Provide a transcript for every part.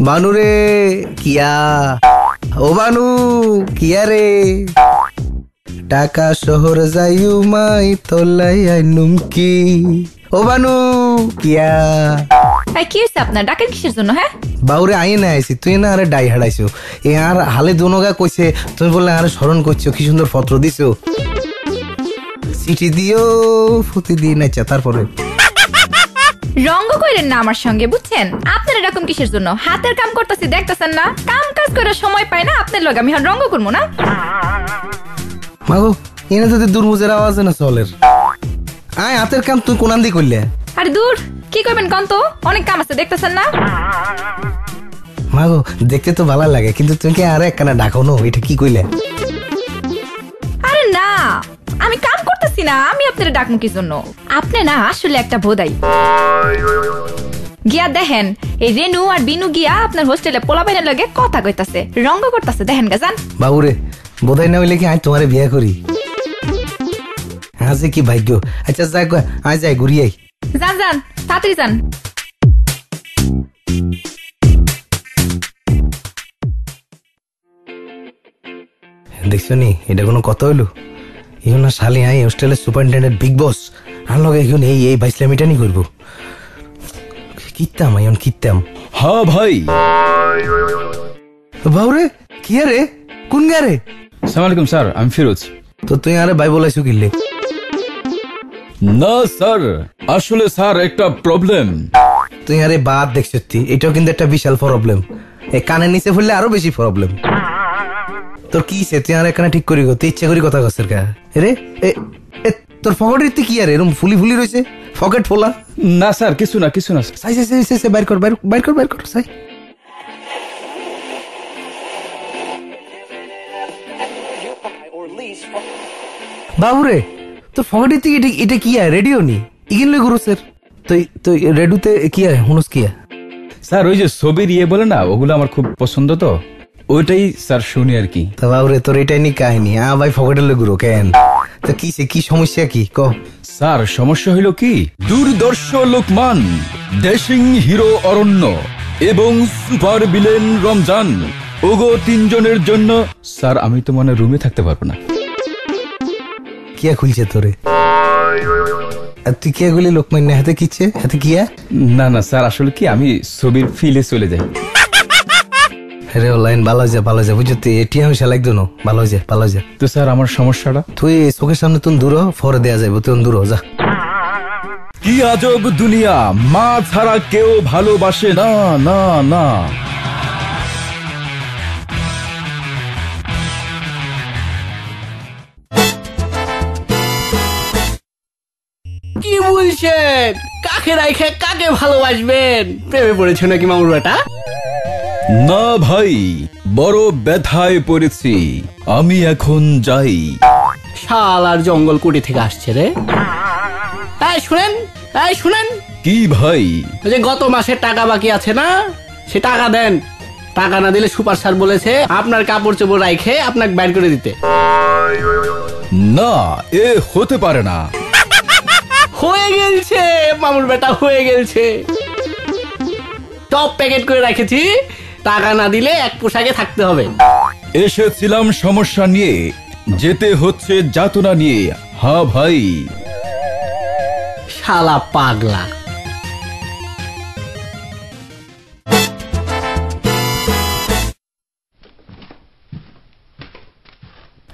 বানুরে কিয়া? ও বানু কিয়া রে? টাকা শহর যাইউ মাই তোলাই আইনুম কি ও বানু কিয়া? এই কি হয়েছে আপনার? ডাকেন কিসের জন্য হ্যাঁ? বাউরে আই না আইছি তুই না আরে ডাই হারাইছো এ আর হালে দোনগা কইছে তুমি বললে আরে স্মরণ করছ কি সুন্দর পত্র দিছো। চিঠি দিও ফুটি দিই নাইচা তারপরে। রঙ্গ কইলেন না আমার সঙ্গে বুঝছেন? আপনার এরকম কিসের জন্য? হাতের কাম করতেছি দেখতেছেন না? কাম কাজ করে সময় পাই না আপনার লগে আমি রঙ্গ করব না। মাগো এনে তো দুর্মুজের আওয়াজ না চলের। আয় হাতের কাম তুই কোনান দি করলে আরে দূর কি করবেন কন তো? অনেক কাম আছে দেখতেছেন না? মাগো দেখতে তো ভালো লাগে কিন্তু তুমি কি আরে একখানা ডাকো নো? এটা কি কইলে? আরে না আমি কাম করতেছি না আমি আপনার ডাকমু কি জন্য? আপনি না আসলে একটা বোধাই। গিয়া দেখেন এই রেনু আর বিনু গিয়া আপনার হোস্টেলে পোলাপাইনের লগে কথা কইতাছে রঙ্গ করতেছে। দেখেন গা যান বাবুরে বোধাই না হইলে কি আমি তোমারে বিয়ে করি? আজ কি ভাগ্য? আচ্ছা যাই গো, আয় যাই ঘুরিয়াই যান যান তাড়াতাড়ি যান। দেখছ নি এটা কোনো কথা হইল? শালি হোস্টেলের সুপারিনটেন্ডেন্ট বিগ বস আর লগে এই এই বাইসলামিটা নি করব। কিতাম কিতাম হ্যাঁ ভাই। বাবুরে কি আরে? কোন গারে? সালাম আলাইকুম স্যার আমি ফিরোজ। তো তুই আরে বাই বলাইছো কিনলে না স্যার আসলে স্যার একটা প্রবলেম তুই আরে বাদ দেখ সত্যি এটাও কিন্তু একটা বিশাল প্রবলেম এই কানের নিচে ফুললে আরও বেশি প্রবলেম তোর কি সে তুই আর এখানে ঠিক করি গো তুই ইচ্ছা করি কথা কসের কা। রে এ তোর পকেটের তুই কি আর? এরকম ফুলি ফুলি রয়েছে? পকেট ফোলা? না স্যার কিছু না কিছু না সাই সাই সাই সাই বাইর কর বাইর বাইর কর বাইর কর সাই। বাবুরে তোর পকেটের তুই এটা এটা কি আর রেডিও নি? ইগিনলে গুরু স্যার। তুই তুই রেডিওতে কি আর হুনুস কি আর স্যার ওই যে ছবির ইয়ে বলে না ওগুলো আমার খুব পছন্দ তো। ওইটাই স্যার শুনি আর কি। তা বাবুরে তোর এটাই নি কাহিনী আ ভাই পকেটের গুরু কেন? তো কি সে কি সমস্যা কি? ক। স্যার সমস্যা হইল কি? দূরদর্শ লোকমান ড্যাশিং হিরো অরণ্য এবং সুপার বিলেন রমজান ওগো তিনজনের জন্য। স্যার আমি তো মনে রুমে থাকতে পারব না। কিয়া খুলছে তোরে? আর তুই কিয়া গুলি লোকমান্য? হাতে কিচ্ছে হাতে কিয়া? না না স্যার আসলে কি? আমি ছবির ফিলে চলে যাই। রে অনলাইন ভালো যা ভালো যা বুঝছ তুই এটিএম শালাক দোনো। ভালো যা ভালো যা তো স্যার আমার সমস্যাটা? তুই চোখের সামনে তুই দূর হ, ফরে দেয়া যাবে তুই দূর যা। কি আজব দুনিয়া মা ছাড়া কেউ ভালোবাসে না না না। কি বলছেন? কাকে রাইখে কাকে ভালোবাসবেন? প্রেমে পড়েছে নাকি মামুর বেটা? না ভাই বড় ব্যথায় পড়েছি। আমি এখন যাই। শাল আর জঙ্গল কুটি থেকে আসছে রে। এই শুনেন এই শুনেন। কি ভাই? ওই যে গত মাসের টাকা বাকি আছে না সে টাকা দেন। টাকা না দিলে সুপার স্যার বলেছে আপনার কাপড় চোপড় রাইখে আপনাকে বাইর করে দিতে। না এ হতে পারে না। হয়ে গেলছে মামুর বেটা হয়ে গেছে টপ প্যাকেট করে রেখেছি টাকা না দিলে এক পোশাকে থাকতে হবে। এসেছিলাম সমস্যা নিয়ে যেতে হচ্ছে যাতনা নিয়ে। হ্যাঁ ভাই। শালা পাগলা।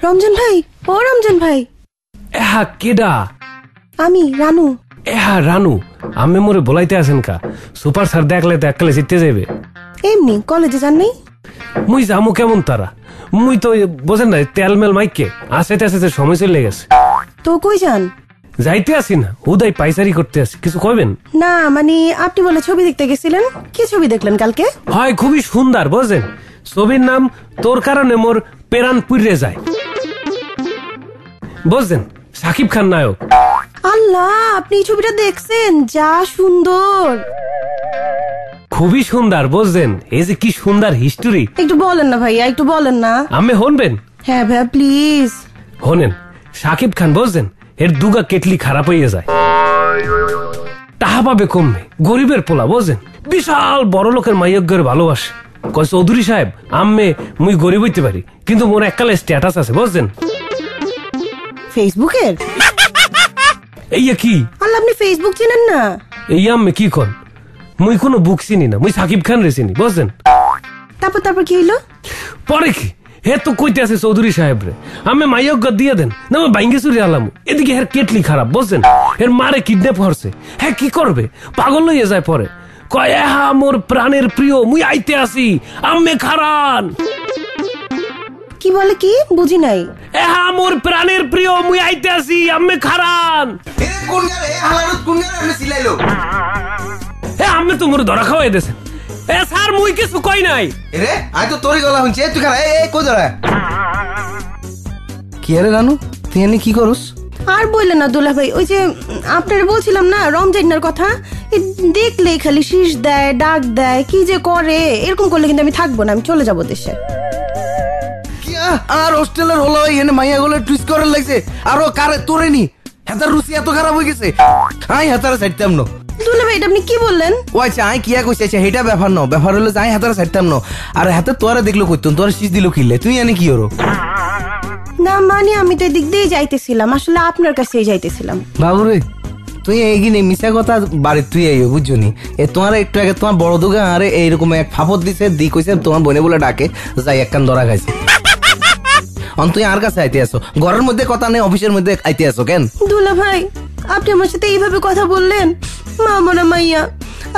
রমজান ভাই ও রমজান ভাই। এহা কেডা? আমি রানু। এহা রানু আমি মোরে বলাইতে আছেন কা সুপার স্যার দেখলে তো জিততে যাবে এমনি কলেজে যান নাই? মুই যামু কেমন তারা? মুই তো বোঝেন না তেল মেল মাইকে আসতে আসতে সময় চলে গেছে। তো কই যান? যাইতে আসি না উদয় পাইচারি করতে আসি কিছু কইবেন? না মানে আপনি বলে ছবি দেখতে গেছিলেন? কি ছবি দেখলেন কালকে? হয় খুবই সুন্দর বোঝেন? ছবির নাম তোর কারণে মোর পেরান পুড়ে যায়। বুঝছেন সাকিব খান নায়ক। আল্লাহ আপনি এই ছবিটা দেখছেন? যা সুন্দর! খুবই সুন্দর বুঝছেন? এই যে কি সুন্দর হিস্টোরি একটু বলেন না ভাইয়া একটু বলেন না। আমি হনবেন? হ্যাঁ ভাইয়া প্লিজ হনেন। সাকিব খান বুঝছেন? এর দুগা কেটলি খারাপ হয়ে যায়। টাহা পাবে কমবে। গরিবের পোলা বোঝেন বিশাল বড় লোকের মাইয়জ্ঞের ভালোবাসে। কয় চৌধুরী সাহেব আম্মে মুই গরিব হইতে পারি কিন্তু মোর এককালে স্ট্যাটাস আছে বুঝছেন? ফেসবুকের এই কি? আল্লাহ আপনি ফেসবুক চেনেন না? এই আম্মে কি কন? মুই কোনো বুক চিনি না। মুই সাকিব খান রে চিনি বুঝছেন? তারপর তারপর কি হইল? পরে কি? হে তো কইতে আছে চৌধুরী সাহেব রে আমি মাইয়জ্ঞ দিয়ে দেন না আমি বাইঙ্গে চুরি আলাম। এদিকে হের কেটলি খারাপ বুঝছেন? এর মারে কিডন্যাপ হরছে। হ্যাঁ কি করবে? পাগল লইয়ে যায় পরে। কয় হা মোর প্রাণের প্রিয় মুই আইতে আসি। আম্মে খারান! কি বলে কি? বুঝি নাই। এহা মোর প্রাণের প্রিয় মুই আইতে আসি আম্মে খারান! কোন গারে হালারত কোন গারে আমি সিলাইলো এ তো মোর ধরা খাওয়াই দেছে এ স্যার মুই কিছু কই নাই। রে আই তো তোরই গলা শুনছি। এ, তুই খারা এই কই ধরা? কি আরে রানু তুই এনে কি করস? আর না দুলা ভাই ওই যে আপনারা বলছিলাম না রমজানের কথা? দেখলে খালি শীষ দেয় ডাক দেয় কি যে করে? এরকম করলে কিন্তু আমি থাকব না আমি চলে যাব দেশে। কি আর হোস্টেলের হলো এনে মাইয়া গুলো টুইস্ট করার লাগছে। আরও কারে তোরে নি হেতার রুচি এত খারাপ হয়ে গেছে। আই হেতারে ছাড়তাম না দুলা ভাই এটা আপনি কি বললেন? ও আচ্ছা আই কিয়া কইছে? আচ্ছা হেটা ব্যাপার ন ব্যাপার হলো যে আই হাতারে ছাড়তাম না। আর হাতে তোরা দেখল কইতুন তোর শীষ দিল কিলে। তুই এনে কি হরো না মানে আমি তো এদিক দিয়ে যাইতেছিলাম। আসলে আপনার কাছেই যাইতেছিলাম। বাবুরে তুই এইগিনে মিশা কথা বাড়ি তুই আইও বুঝছনি এ তোমার একটু আগে তোমার বড় দুগা আরে এইরকম এক ফাফত দিছে দি কইছে তোমার বনে বলে ডাকে যাই একখান ধরা খাইছে। অন তুই আর কাছে আইতে আসো ঘরের মধ্যে কথা নেই অফিসের মধ্যে আইতে আসো কেন? দুলা ভাই আপনি আমার সাথে এইভাবে কথা বললেন? মা মনে মাইয়া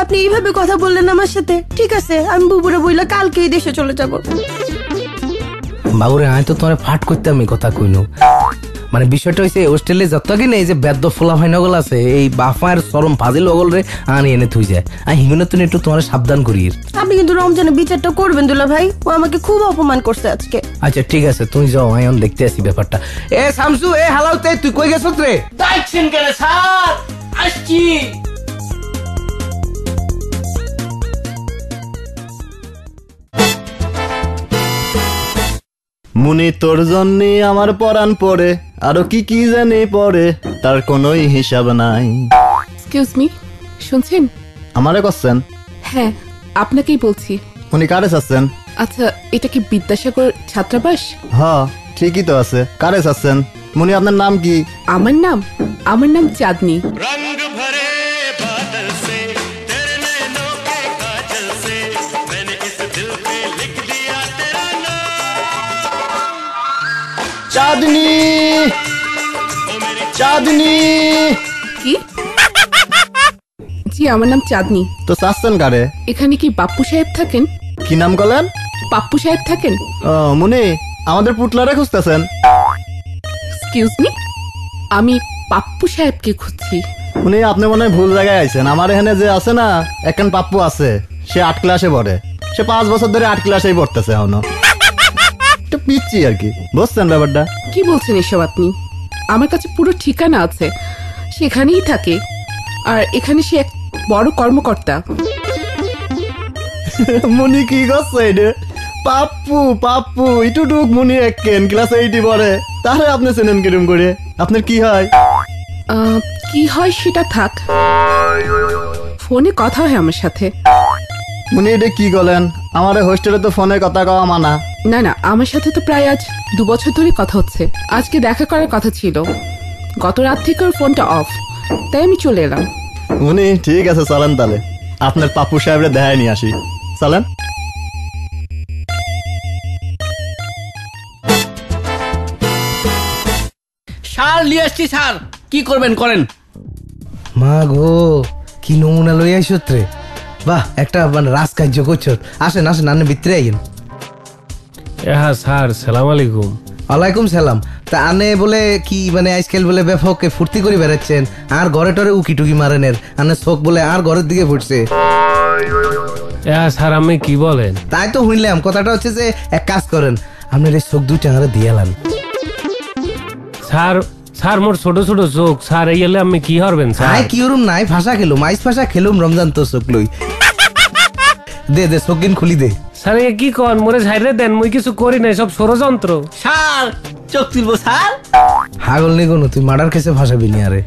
আপনি এইভাবে কথা বললেন আমার সাথে। ঠিক আছে আমি বুবুরে বইলা কালকেই দেশে চলে যাব। বাবুরে আমি তো তোমার ফাট করতাম এই কথা কইনো। মানে বিষয়টা হইছে হোস্টেলে যত কি নেই যে বেদ্য ফোলা ফাইনগল আছে এই বাফায়ের চরম ফাজিল ওগল রে আনি এনে থুই যায়। আর হিমনে তুমি একটু তোমার সাবধান করি আপনি কিন্তু রমজানের বিচারটা করবেন দুলা ভাই ও আমাকে খুব অপমান করছে আজকে। আচ্ছা ঠিক আছে তুমি যাও আমি এখন দেখতে আসি ব্যাপারটা। এ শামসু এ হালাউতে তুই কই গেছত রে? দেখছেন কেন স্যার? আসছি। মুনি তোর জন্যে আমার পরাণ পড়ে। আরও কি কি জানি পড়ে তার কোনোই হিসাব নাই। এক্সকিউজ মি শুনছেন? আমারে করছেন হ্যাঁ আপনাকেই বলছি। উনি কারে চাচ্ছেন? আচ্ছা এটা কি বিদ্যাসাগর ছাত্রাবাস? হ ঠিকই তো আছে। কারে চাচ্ছেন? মুনি আপনার নাম কি? আমার নাম আমার নাম চাঁদনি। চাঁদনি। চাঁদনি। কি? জি আমার নাম চাঁদনি। তো কারে? এখানে কি বাপ্পু সাহেব থাকেন? কি নাম সাহেব থাকেন? ও মুনি আমাদের পুটলারে খুঁজতেছেন। এক্সকিউজ মি আমি পাপ্পু সাহেবকে খুঁজছি। উনি আপনি মনে হয় ভুল জায়গায় আইছেন। আমার এখানে যে আছে না একখান পাপ্পু আছে সে আট ক্লাসে পড়ে। সে পাঁচ বছর ধরে আট ক্লাসেই পড়তেছে এখনও। পিচ্ছি আর কি। বুঝছেন ব্যাপারটা? কি বলছেন এসব আপনি? আমার কাছে পুরো ঠিকানা আছে। সেখানেই থাকে। আর এখানে সে এক বড় কর্মকর্তা। মুনি কি করছে এটা পাপ্পু পাপ্পু ইটুটুক মুনি একেন ক্লাস এইটি পড়ে। তাহলে আপনি চেনেন কিরম করে? আপনার কি হয়? কি হয় সেটা থাক। ফোনে কথা হয় আমার সাথে। মুনি এটা কি করলেন? আমার হোস্টেলে তো ফোনে কথা কওয়া মানা। না না আমার সাথে তো প্রায় আজ দু বছর ধরে কথা হচ্ছে। আজকে দেখা করার কথা ছিল। গত রাত থেকে ওর ফোনটা অফ। তাই আমি চলে এলাম। মুনি ঠিক আছে চালান তাহলে। আপনার পাপ্পু সাহেবরা দেখায় নিয়ে আসি। চালান সার নিয়ে আসছি স্যার কি করবেন করেন। মা গো কি নমুনা লই আইসত রে। বাহ একটা মানে রাজকার্য করছ। আসেন আসেন আনে ভিতরে আইন হ্যাঁ স্যার সালাম আলাইকুম। ওয়ালাইকুম সালাম। তা আনে বলে কি মানে আজকাল বলে ব্যাপক ফুর্তি করে বেড়াচ্ছেন? আর ঘরে টরে উকি টুকি মারেনের। আনে চোখ বলে আর ঘরের দিকে ফুটছে। হ্যাঁ স্যার আমি কি বলেন? তাই তো শুনলাম। কথাটা হচ্ছে যে এক কাজ করেন। আপনার এই চোখ দুইটা আরে দিয়ালান স্যার স্যার মোর ছোট ছোট চোখ স্যার এই এলে আমি কি হরবেন স্যার? আই কি ওরম নাই ভাষা খেলুম আইস ভাষা খেলুম রমজান তো চোখ লই। দে দে চোখ খুলি দে। স্যার এ কি কন? মোরে ছাইরে দেন মুই কিছু করি নাই সব ষড়যন্ত্র। স্যার চোখ তুলবো স্যার। হাগল নি কোনো তুই মার্ডার কেসে ভাসাবি নি আরে।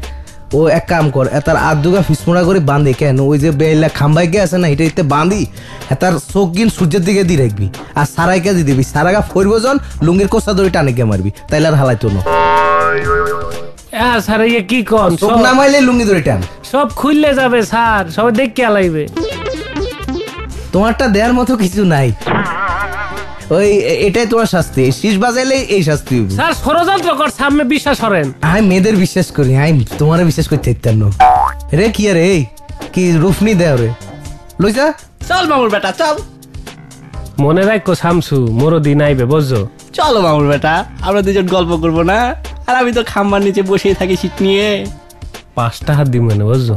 ও এক কাম কর এতার আদুগা ফিসমোড়া করে বাঁধি কেন? ওই যে বেলা খাম্বাই গে আছে না এটা ইতে বাঁধি এতার চোখ গিন সূর্যের দিকে দিয়ে রাখবি। আর সারাইকে দিয়ে দিবি? সারাগা ফরব জন লুঙ্গির কোষা ধরে টানে গে মারবি তাইলে আর হালাইতো না। হ্যাঁ স্যার ইয়ে কি কন? চোখ সব- নামাইলে লুঙ্গি ধরে টান। সব খুললে যাবে স্যার সবাই দেখে আলাইবে। তোমারটা দেওয়ার মতো কিছু নাই। ওই এটাই তোমার শাস্তি। শীষ বাজাইলে এই শাস্তি স্যার ষড়যন্ত্র কর সামনে বিশ্বাস করেন। আমি মেয়েদের বিশ্বাস করি। আমি তোমার বিশ্বাস করতে ইত্যান্ন রে কি রে কি রুফনি দেও রে চল মামুর বেটা চল। মনে রাখো শামসু মোরো দিন আইবে বুঝছ? চলো মামুর বেটা আমরা দুজন গল্প করব না? আর আমি তো খাম্বার নিচে বসেই থাকি শীত নিয়ে। পাঁচটা হাত দিব না বুঝছ?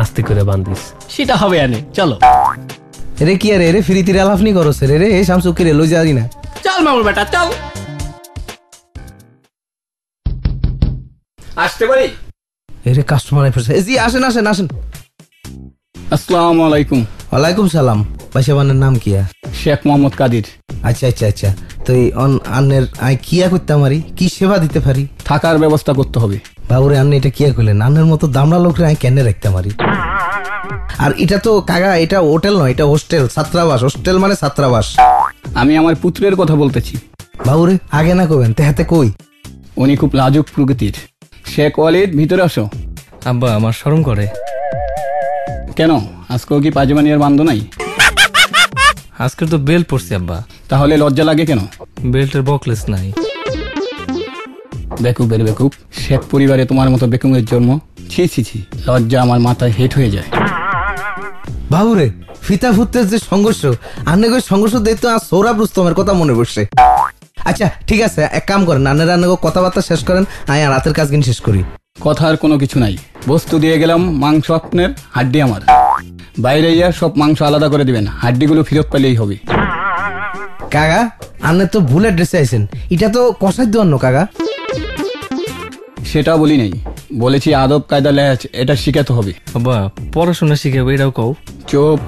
আস্তে করে বান্ধিস। সেটা হবে আনে চলো। রে কি রে রে ফ্রি তীরে আলাফনি করো সে রে রে এই শামসু কি রে লই যাবি না চল মামুর বেটা চল। আসতে পারি? এ রে কাস্টমার এসে জি আসেন আসেন আসেন। আসসালামু আলাইকুম। ওয়ালাইকুম সালাম। পাশাবানের নাম কিয়া শেখ মোহাম্মদ কাদির। আচ্ছা আচ্ছা আচ্ছা। তো এই অন আন্নের আই কিয়া করতে পারি? কি সেবা দিতে পারি? থাকার ব্যবস্থা করতে হবে। বাবুরে আন্নে এটা কিয়া করলেন? আন্নের মতো দামড়া লোকরে আমি কেন রাখতে পারি? আর এটা তো কাকা এটা হোটেল নয় এটা হোস্টেল ছাত্রাবাস হোস্টেল মানে ছাত্রাবাস। আমি আমার পুত্রের কথা বলতেছি। বাবুরে আগে না কবেন তেহাতে কই? উনি খুব লাজুক প্রকৃতির। শেখ ওয়ালিদ ভিতরে আসো। আব্বা আমার শরম করে। কেন? আজকেও কি পাজামানি আর বান্ধ নাই? আজকের তো বেল পড়ছে আব্বা। তাহলে লজ্জা লাগে কেন? বেল্টের বকলেস নাই। বেকুবের বেকুব শেখ পরিবারে তোমার মতো বেকুমের জন্ম। ছি ছি ছি। লজ্জা আমার মাথায় হেট হয়ে যায়। বাবুরে ফিতা ফুতের যে সংঘর্ষ সংঘর্ষ দেখতো আর সৌরভ রুস্তমের কথা মনে পড়ছে। আচ্ছা ঠিক আছে এক কাম করেন আন্নের কথাবার্তা শেষ করেন আমি রাতের কাজ কিন শেষ করি। কথার কোনো কিছু নাই। বস্তু দিয়ে গেলাম মাংস আপনার হাড্ডি আমার। বাইরে ইয়া সব মাংস আলাদা করে দিবেন হাড্ডিগুলো ফেরত পেলেই হবে। কাকা আন্নে তো ভুলের ড্রেসে আইছেন। এটা তো কষাই দেওয়ার কাকা। সেটা বলি নাই। বলেছি আদব কায়দা ল্যাচ এটা শিখাতে হবে। আব্বা পড়াশোনা শিখাবো এটাও কও। চোপ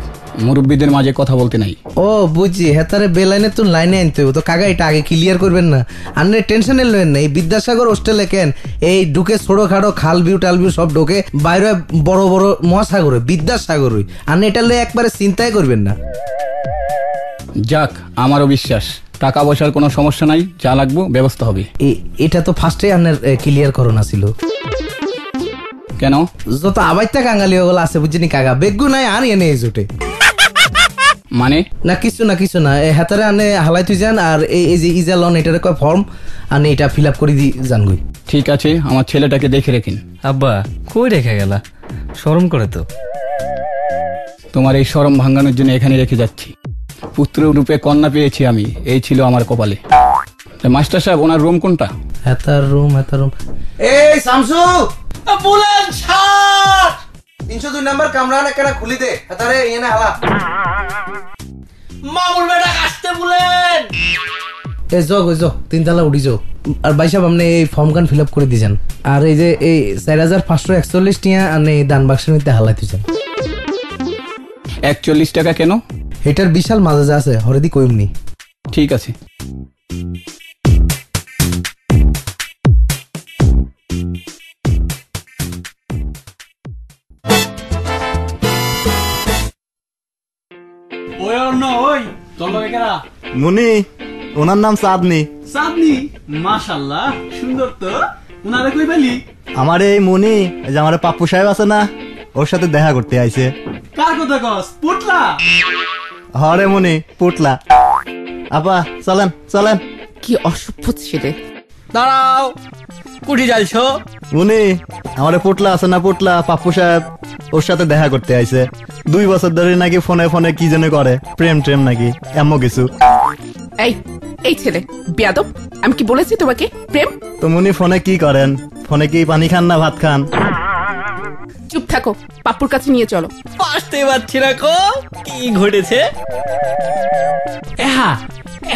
মুরব্বীদের মাঝে কথা বলতে নাই। ও বুঝছি হেতারে বেলাইনে তো লাইনে আনতে হবে তো কাকা এটা আগে ক্লিয়ার করবেন না। আন্নে টেনশনে লয়েন না এই বিদ্যাসাগর হোস্টেলে কেন এই ঢুকে ছোড়ো খাড়ো খাল বিউ টাল বিউ সব ঢোকে বাইরে বড় বড় মহাসাগরে বিদ্যাসাগরই। আন্নে এটা লয়ে একবারে চিন্তাই করবেন না। যাক আমারও বিশ্বাস। টাকা পয়সার কোনো সমস্যা নাই যা লাগবো ব্যবস্থা হবে। এ- এটা তো ফার্স্টে আন্নের ক্লিয়ার করোনা ছিল। কেন? যত আবাইতা কাঙ্গালি ওগুলো আছে বুঝছিনি কাকা বেগু নাই আর এনে এই জোটে। মানে? না কিছু না কিছু না এ হাতারে আনে হালাই তুই যান আর এই এই যে ইজা লন এটারে কয় ফর্ম আনে এটা ফিল আপ করে দি যান গই ঠিক আছে আমার ছেলেটাকে দেখে রেখেন। আব্বা কই রেখে গেলা? শরম করে তো। তোমার এই শরম ভাঙানোর জন্য এখানে রেখে যাচ্ছি। পুত্র রূপে কন্যা পেয়েছি আমি। এই ছিল আমার কপালে। মাস্টার সাহেব ওনার রুম কোনটা? হেতার রুম হেতার রুম। এই শামসু! বুলেন ছাড় তিনশো দুই নাম্বার কামরা না কেনা খুলি দে। হেতারে এনে হালা। মামুর বেটা আসতে বুলেন। এ যাও গো যাও তিনতলা উঠি যাও আর ভাই সাহেব আপনি এই ফর্ম কান ফিল আপ করে দিয়েছেন আর এই যে এই চার হাজার পাঁচশো একচল্লিশ টিয়া আপনি এই দান বাক্সের মধ্যে হালাই দিয়েছেন একচল্লিশ টাকা কেন? এটার বিশাল মাঝে যা আছে হরেদি কইমনি ঠিক আছে। ওই অন্য ওই তোর লগে কেরা? মুনি ওনার নাম চাঁদনি চাঁদনি মাশাল্লাহ সুন্দর তো। উনারে কই পেলি? আমার এই মুনি এই যে আমার পাপ্পু সাহেব আছে না ওর সাথে দেখা করতে আইছে। কার কথা কস? পুটলা হরে মুনি পুটলা আপা চলেন চলেন। কি অসভ্য ছেলে। দাঁড়াও কুটি যাইছো মুনি আমার পুটলা আছে না পুটলা পাপ্পু সাহেব ওর সাথে দেখা করতে আইছে। দুই বছর ধরে নাকি ফোনে ফোনে কি যেন করে। প্রেম ট্রেম নাকি এমন কিছু। এই এই ছেলে বেয়াদব আমি কি বলেছি তোমাকে? প্রেম? তো মুনি ফোনে কি করেন? ফোনে কি পানি খান না ভাত খান? চুপ থাকো পাপ্পুর কাছে নিয়ে চলো। পারতে পারছি না কো। কি ঘটেছে? এহা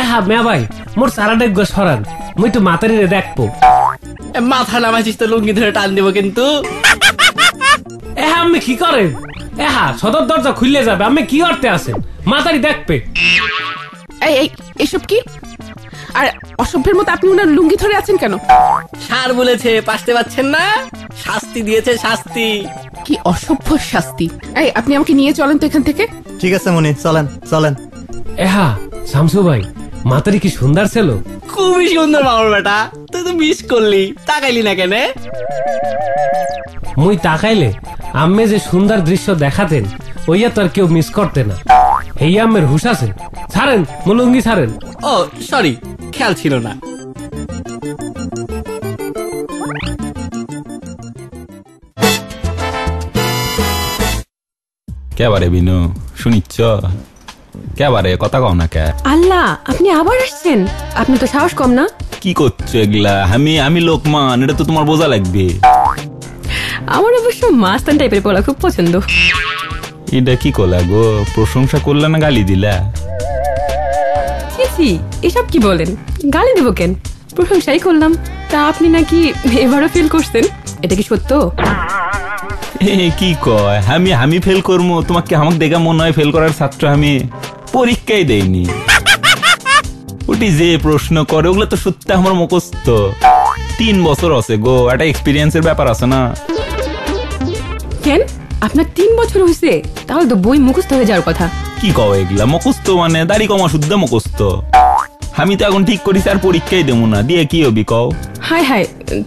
এহা মে ভাই মোর সারা ডেক সরান মুই তো মাতারি রে দেখব মাথা নামাইছিস তো লুঙ্গি ধরে টান দেবো কিন্তু। এহা আমি কি করেন? এহা সদর দরজা খুললে যাবে আমি কি করতে আছেন? মাতারি দেখবে। এই এই এসব কি? আর অসভ্যের মতো আপনি ওনার লুঙ্গি ধরে আছেন কেন? সার বলেছে পাশতে পাচ্ছেন না? শাস্তি দিয়েছে শাস্তি। কি অসভ্য শাস্তি। এই আপনি আমাকে নিয়ে চলেন তো এখান থেকে। ঠিক আছে মনি চলেন চলেন। এহা শামসু ভাই মাতারি কি সুন্দর ছিল? খুবই সুন্দর বাবুর বেটা তুই তো মিস করলি তাকাইলি না কেন? মুই তাকাইলে আম্মে যে সুন্দর দৃশ্য দেখাতেন ওইয়া তো আর কেউ মিস করতে না। এই আম্মের হুশ আছে? ছাড়েন মুলুঙ্গি ছাড়েন। ও সরি খেয়াল ছিল না। কেবারে বিনু শুনিচ্ছ? কেবারে কথা কও না কে? আল্লাহ আপনি আবার আসছেন। আপনি তো সাহস কম না? কি করছ এগুলা? আমি আমি লোকমান এটা তো তোমার বোঝা লাগবে। আমার অবশ্য মাস্তান টাইপের পোলা খুব পছন্দ। এটা কি করলা গো? প্রশংসা করলে না গালি দিলা? ছি এসব কি বলেন? গালি দেবো কেন? প্রশংসাই করলাম। তা আপনি নাকি এবারও ফিল করছেন? এটা কি সত্য? কি কয়? আমি আমি ফেল করব তোমাকে আমাকে দেখা মনে হয় ফেল করার ছাত্র আমি। পরীক্ষাই দেইনি। ওটি যে প্রশ্ন করে ওগুলো তো সত্যি আমার মুখস্থ। তিন বছর আছে গো একটা এক্সপিরিয়েন্সের ব্যাপার আছে না। কেন আপনার তিন বছর হয়েছে তাহলে তো বই মুখস্থ হয়ে যাওয়ার কথা। কি কও এগুলা? মুখস্থ মানে দাড়ি কমা শুদ্ধ মুখস্থ। আমি তো এখন ঠিক করিস আর পরীক্ষাই দেবো না। দিয়ে কি হবি কও? হাই হাই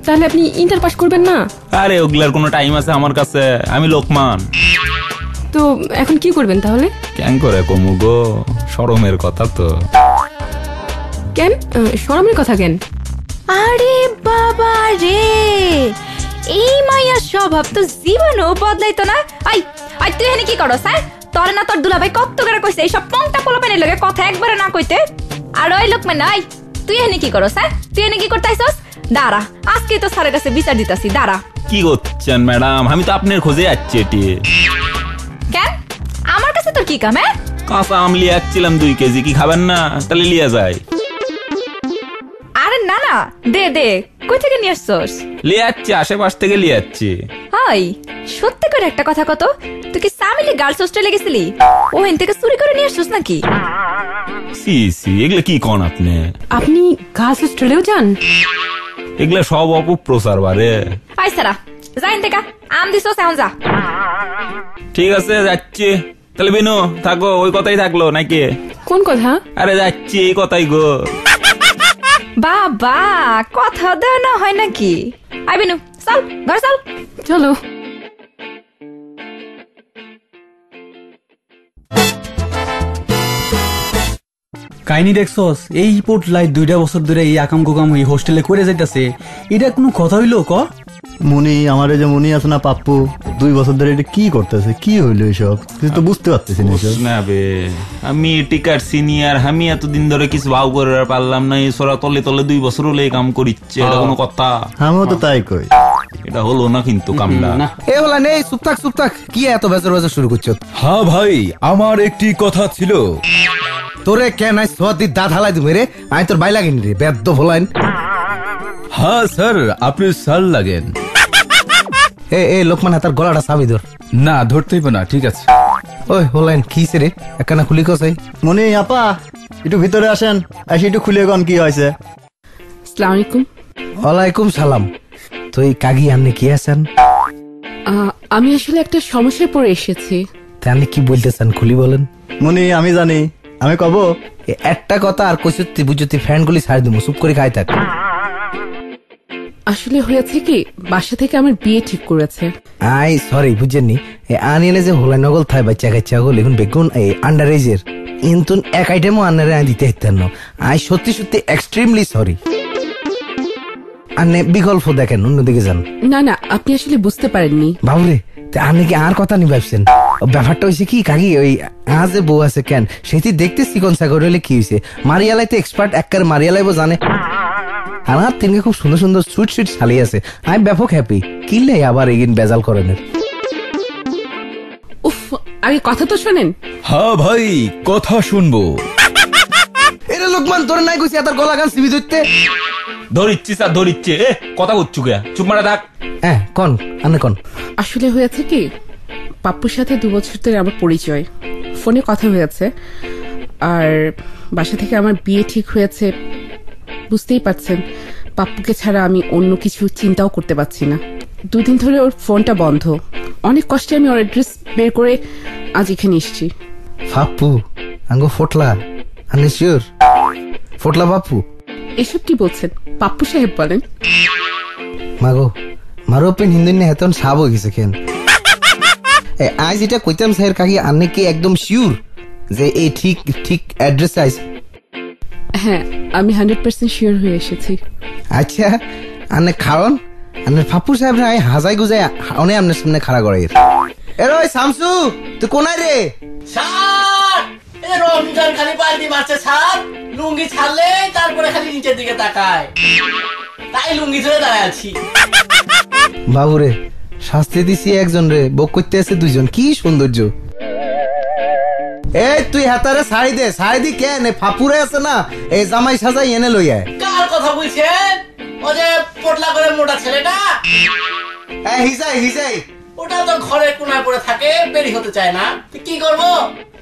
তাহলে আপনি ইন্টার পাস করবেন না? আরে ওগুলার কোনো টাইম আছে আমার কাছে। আমি লোকমান। তো এখন কি করবেন তাহলে? কেন করে কমু গো? সরমের কথা তো। কেন? আহ, শরমের কথা কেন? আরে বাবা রে! এই মাইয়ার স্বভাব তো জীবনও বদলাইতো না। আই আই তুই এখানে কি করো হ্যাঁ? তোর না তোর দুলাভাই কত করে কইছে এইসব পংটা পোলাপানের লগে কথা একবারে না কইতে। আর ওই লোক মানে আই তুই এখানে কি করো স্যার তুই এখানে কি করতে আইসস দাঁড়া আজকে তো স্যারের কাছে বিচার দিতাছি দাঁড়া। কি করছেন ম্যাডাম? আমি তো আপনার খোঁজে যাচ্ছি এটি। কেন? আমার কাছে তোর কি কাম হ্যাঁ? কাঁচা আম লিয়ে যাচ্ছিলাম দুই কেজি কি খাবেন না? তাহলে লিয়ে যায় দে দে। কই থেকে নিয়ে আসছস? লিয়ে যাচ্ছি আশেপাশ থেকে লিয়ে যাচ্ছি হাই সত্যি করে একটা কথা কত? তুই কি সামিলি গার্লস হোস্টেলে গেছিলি? ওহেন থেকে চুরি করে নিয়ে আসছিস নাকি? সি সি এগুলো কি কন আপনি? আপনি গার্লস হোস্টেলেও যান? এগুলো সব অপপ্রচার বারে। আই সারা যাইন দেখা আম দিছস এখন যা। ঠিক আছে যাচ্ছি। তাহলে বিনু থাকো ওই কথাই থাকল নাকি? কোন কথা? আরে যাচ্ছি এই কথাই গো। বাবা কথা দেওয়া না হয় নাকি? আই বিনু চল ঘর চল। চলো। কাহিনী দেখছস এই পোটলাই দুইটা বছর ধরে এই আকাম কুকাম এই হোস্টেলে করে যাইতাছে। এটা কোনো কথা হইল ক? মুনি আমার এই যে মুনি আছে না পাপ্পু দুই বছর ধরে এটা কি করতেছে? কি হইল এসব? কিছু তো বুঝতে পারতেছি না এসব। না বে আমি টিকার সিনিয়র আমি এতদিন ধরে কিছু ভাও করে আর পারলাম না এই সোরা তলে তলে দুই বছর হলে এই কাম করিচ্ছে এটা কোনো কথা? আমিও তো তাই কই। এটা হলো না কিন্তু কামটা। এ হলা নেই চুপ থাক চুপ থাক। কি এত বেজর বেজর শুরু করছ? হ্যাঁ ভাই আমার একটি কথা ছিল। তোরে কেন আই সোয়াদি দাঁত হালাই দিবে রে? আমি তোর বাই লাগিনি রে বেদ্য ভোলাইন। হ্যাঁ স্যার আপনি স্যার লাগেন। এ এ লোকমান হাতার গলাটা চাবি ধর। না ধরতেই না ঠিক আছে। ওই হোলাইন রে? একখানা খুলি কসাই মুনি আপা একটু ভিতরে আসেন। এসে একটু খুলে গন কি হয়েছে আসসালামু আলাইকুম ওয়ালাইকুম সালাম। তো এই কাগি আপনি কি আছেন? আহ, আমি আসলে একটা সমস্যায় পড়ে এসেছি। তা আপনি কি বলতেছেন খুলি বলেন। মুনি আমি জানি। আমি কব? একটা কথা আর কইসতি বুঝতি ফ্যান গুলি ছাড় দিমু চুপ করে খাই থাক। আসলে হয়েছে কি বাসা থেকে আমার বিয়ে ঠিক করেছে। আই সরি বুঝেননি। এ আনিয়ে যে হোলাই নগল থাই বাচ্চা কাচ্চা গল এখন বেগুন এই আন্ডার এজের কিন্তু এক আইটেমও আন্নারে আই দিতে হইতেন না। আই সত্যি সত্যি এক্সট্রিমলি সরি আনে বিকল্প দেখেন অন্যদিকে যান। না না আপনি আসলে বুঝতে পারেননি। বাবুরে তা আপনি কি আর কথা নি ভাবছেন? ব্যাপারটা হয়েছে কি কাকি ওই আজ যে বউ আছে কেন? সেটি দেখতে চিকন সাগর হলে কি হয়েছে মারিয়ালাইতে এক্সপার্ট একবার মারিয়ালাইবো জানে। আমার তিনকে খুব সুন্দর সুন্দর সুইট সুইট শালি আছে। আমি ব্যাপক হ্যাপি কিনলে আবার এগিন বেজাল করেনের? উফ আগে কথা তো শোনেন। হ্যাঁ ভাই কথা শুনব। এরে লোকমান তোর নাই কইছি এত গলা গান সিবি ধরতে? ধরিচ্ছি স্যার ধরিচ্ছে। এ কথা করছু কে চুপ মারা থাক। হ্যাঁ কোন আনে কোন। আসলে হয়েছে কি পাপ্পুর সাথে দু বছর ধরে আমার পরিচয়। ফোনে কথা হয়েছে। আর বাসা থেকে আমার বিয়ে ঠিক হয়েছে বুঝতেই পারছেন পাপ্পুকে ছাড়া আমি অন্য কিছু চিন্তাও করতে পারছি না। দুদিন ধরে ওর ফোনটা বন্ধ। অনেক কষ্টে আমি ওর অ্যাড্রেস বের করে আজ এখানে এসেছি। ফাপ্পু আঙ্গো ফোটলা আনে শিওর? ফোটলা বাপু? এসব কি বলছেন? পাপ্পু সাহেব বলেন। মাগো মারো পেন হিন্দুন হেতন সাব হয়ে গেছে কেন? আজ এটা কইতাম স্যার কাকি আন্নে কি একদম শিওর যে এই ঠিক ঠিক অ্যাড্রেস আইস হ্যাঁ আমি হান্ড্রেড পার্সেন্ট শিওর হয়ে এসেছি। আচ্ছা আন্নে খাওন আন্নে ফাপ্পু সাহেব হাজাই গুজাই অনে আমনের সামনে খাড়া ওই শামসু তুই কোনায় রে? স্যার এই রমজান খালি পাল্টি মারছে স্যার। লুঙ্গি ছাড়লে তারপরে খালি নিচের দিকে তাকায়। তাই লুঙ্গি ধরে দাঁড়ায় আছি। বাবুরে শাস্তি দিছি একজন রে বক করতে আছে দুইজন কি সৌন্দর্য। এই তুই হাতারে শাড়ি দে শাড়ি দি কেন? এ ফাপুরে আছে না এই জামাই সাজাই এনে লই আয়। কার কথা বলছেন ও যে পটলা করে মোটা ছেলেটা? এই হিজাই হিজাই। ওটা তো ঘরে কোনায় পড়ে থাকে বেরি হতে চায় না। কি করব?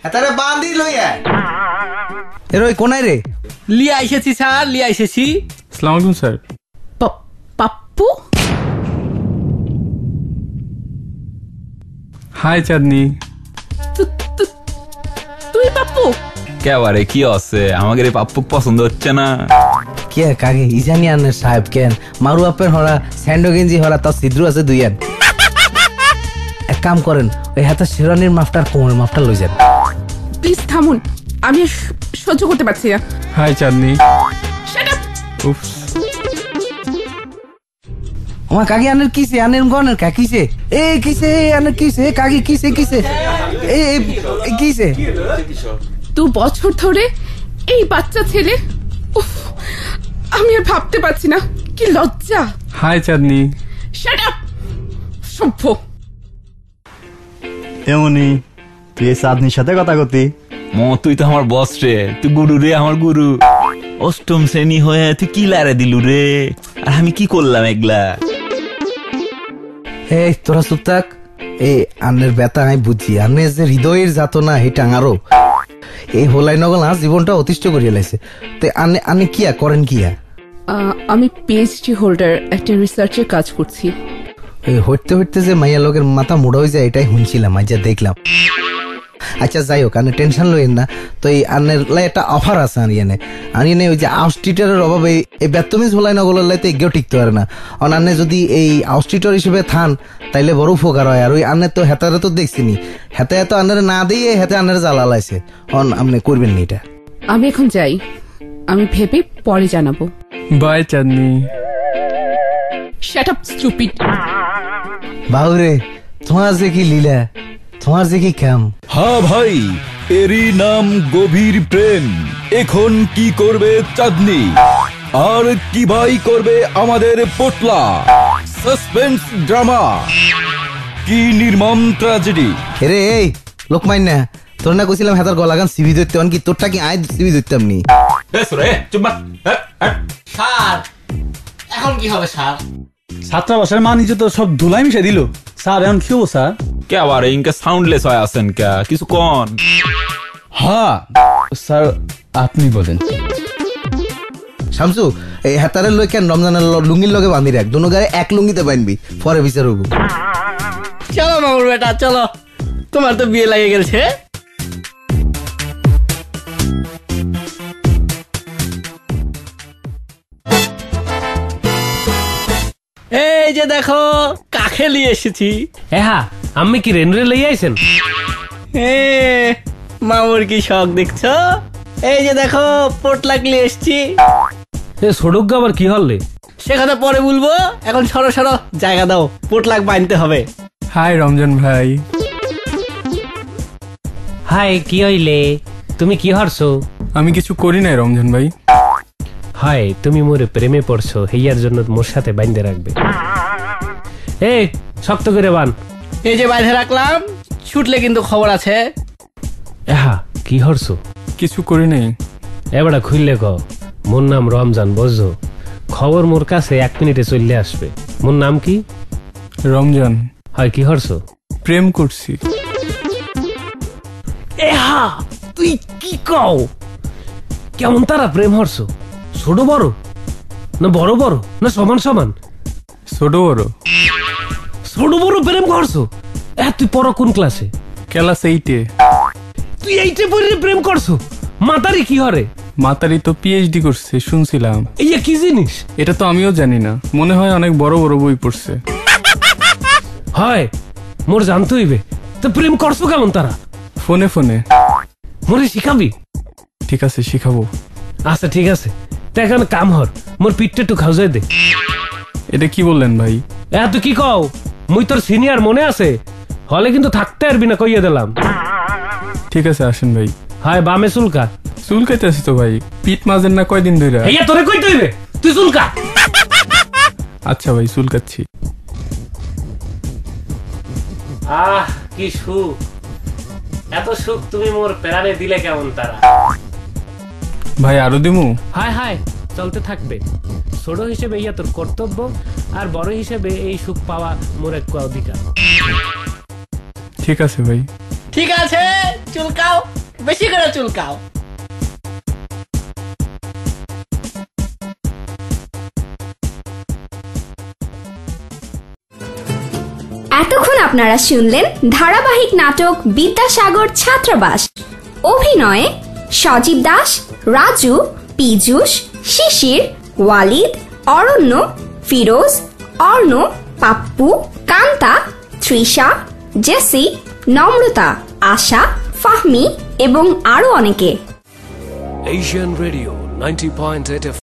হাতারে বাঁধি লই আয়। এর ওই কোনায় রে। লিয়ে এসেছি স্যার লিয়ে এসেছি। সালাম আলাইকুম স্যার। পাপ্পু? হাই চাঁদনি। তুই পাপ্পু কেবারে কি আছে? আমাদের এই পাপ্পু পছন্দ হচ্ছে না। কে কাকে? ইজানি আনের সাহেব কেন? মারু আপের হরা স্যান্ডো গেঞ্জি হরা তার ছিদ্র আছে দুইয়ান এক কাম করেন ওই হাতে শেরানির মাফটার কোমরের মাফটা লই যান। প্লিজ থামুন আমি সহ্য করতে পারছি না। হাই চাঁদনি। উফস। আমার কাকি আনের কিসে? আনের গনের কা কিসে? এ কিসে? আনের কিসে? কাকি কিসে কিসে? এ, কিসে দু বছর ধরে এই বাচ্চা ছেলে আমি আর ভাবতে পারছি না কি লজ্জা। হাই চাঁদনি। শাট আপ সভ্য। এমনি তুই এই চাঁদনির সাথে কথা কতি? ম তুই তো আমার বস রে তুই গুরু রে আমার গুরু। অষ্টম শ্রেণি হয়ে তুই কি লারে দিলু রে? আর আমি কি করলাম এগুলা এই তোরা চুপ থাক। এই আনের ব্যথা আমি বুঝি আনে যে হৃদয়ের যাতনা এই টাঙারও এই হোলাই নগল আজ জীবনটা অতিষ্ঠ করিয়া লাইছে। তে আনে আনে কিয়া করেন কিয়া? আমি পিএইচডি হোল্ডার একটা রিসার্চের কাজ করছি। এই হইতে হইতে যে মাইয়া লোকের মাথা মুড়া হয়ে যায় এটাই শুনছিলাম আজ যা দেখলাম। আচ্ছা যাই হোক আনে টেনশন লইেন না। তো এই আনের লাই একটা অফার আছে আর ইয়েনে আর ইয়েনে ওই যে আউস্টিটারের অভাবে এই ব্যর্থমিজ হোলাই নগলের লাই তো এগিয়েও টিকতে পারে না। অন আন্নে যদি এই আউস্টিটার হিসেবে থান তাইলে বড় উপকার হয়। আর ওই আন্নের তো হেতারে তো দেখছিনি। হেতে এত আন্নের না দিয়ে হেতে আন্নের জ্বালা লাইছে। অন আপনি করবেন নি এটা। আমি এখন যাই। আমি ভেবে পরে জানাব। Bye Chandni shut up stupid বাহুরে তোমার যে কি লীলা? তোমার যে কি কাম হ্যাঁ ভাই এরই নাম গভীর প্রেম। এখন কি করবে চাঁদনি? আর কি ভাই করবে আমাদের পোটলা? Suspense drama. কি নির্মম ট্র্যাজেডি। রে এই লোকমাইন না তোর না কইছিলাম হেতার গলাগান সিবি ধরতে কি? তোরটা কি আয় সিবি ধরতাম নি স্যার এখন কি হবে স্যার? ছাত্রাবাসের মান নিজে তো সব ধুলাই মিশে দিল। স্যার এখন কি হব স্যার কেবারে ইনকা সাউন্ডলেস হয়ে আছেন কে? কিছু কন। হ্যাঁ স্যার আপনি বলেন। শামসু এই হেতারের লই কেন রমজানের ল- লুঙ্গির লগে বান্ধি রাখ? দুনো গায়ে এক লুঙ্গিতে বানবি পরে বিচার হব চলো মামুর বেটা চলো। তোমার তো বিয়ে লাগে গেছে এই যে দেখো কাকে নিয়ে এসেছি? হ্যাঁ আমি কি রেনরে লই আইছেন? এ, মামুর কি শখ দেখছ? এই যে দেখো পোটলাক নিয়ে এসছি। এ সড়ক আবার কি হলে সে কথা পরে বলব। এখন সরো সরো জায়গা দাও পোটলাক বানতে হবে। হাই রমজান ভাই। হাই কি হইলে? তুমি কি হারছো? আমি কিছু করি নাই রমজান ভাই। হাই তুমি মোরে প্রেমে পড়ছো হেয়ার জন্য মোর সাথে বাইন্ধে রাখবে। এ শক্ত করে বান। এই যে বাইরে রাখলাম ছুটলে কিন্তু খবর আছে। এহা কি হরছো? কিছু করি নাই। এবারে খুললে ক মোর নাম রমজান বুঝছ? খবর মোর কাছে এক মিনিটে চললে আসবে। মোর নাম কি? রমজান। হয় কি হরছো? প্রেম করছি। এহা তুই কি কও? কেমন তারা প্রেম হরছো? ছোট বড়? না বড় বড়? না সমান সমান? ছোট বড়। ছোট বড় প্রেম করছ? এ তুই পড়ো কোন ক্লাসে? ক্লাস এইটে তুই এইটে পড়ে প্রেম করছ? মাতারি কি হরে? মাতারি তো পিএইচডি করছে শুনছিলাম। এই কি জিনিস? এটা তো আমিও জানি না। মনে হয় অনেক বড় বড় বই পড়ছে। হয় মোর জানতে হইবে। তো প্রেম করছ কেমন তারা? ফোনে ফোনে। মোরে শিখাবি? ঠিক আছে শিখাবো। আচ্ছা ঠিক আছে। তা এখন কাম হর মোর পিঠটা একটু খাওয়াই দে। এটা কি বললেন ভাই? এ তুই কি কও? মুই তোর সিনিয়র মনে আছে? হলে কিন্তু থাকতে পারবি না কইয়া দিলাম। ঠিক আছে আসেন ভাই। হায় বামে চুলকা। চুলকাইতে আছি তো ভাই পিঠ মাজেন না কয়দিন ধরে এইয়া তোরে কইতে হইবে? তুই চুলকা। আচ্ছা ভাই চুলকাচ্ছি। আহ কি সুখ। এত সুখ তুমি মোর প্যারানে দিলে কেমন তারা? ভাই আরও দিমু? হায় হায় চলতে থাকবে। ছোট হিসেবে ইয়া তোর কর্তব্য আর বড় হিসেবে এই সুখ পাওয়া মোর এক অধিকার। ঠিক আছে ভাই। ঠিক আছে চুলকাও বেশি করে চুলকাও। এতক্ষণ আপনারা শুনলেন ধারাবাহিক নাটক বিদ্যাসাগর ছাত্রাবাস। অভিনয়ে সজীব দাস, রাজু পিজুষ শিশির, ওয়ালিদ, অরণ্য, ফিরোজ অর্ণ পাপ্পু, কান্তা, তৃষা, জেসি, নম্রতা, আশা, ফাহমি এবং আরও অনেকে। Asian radio ninety point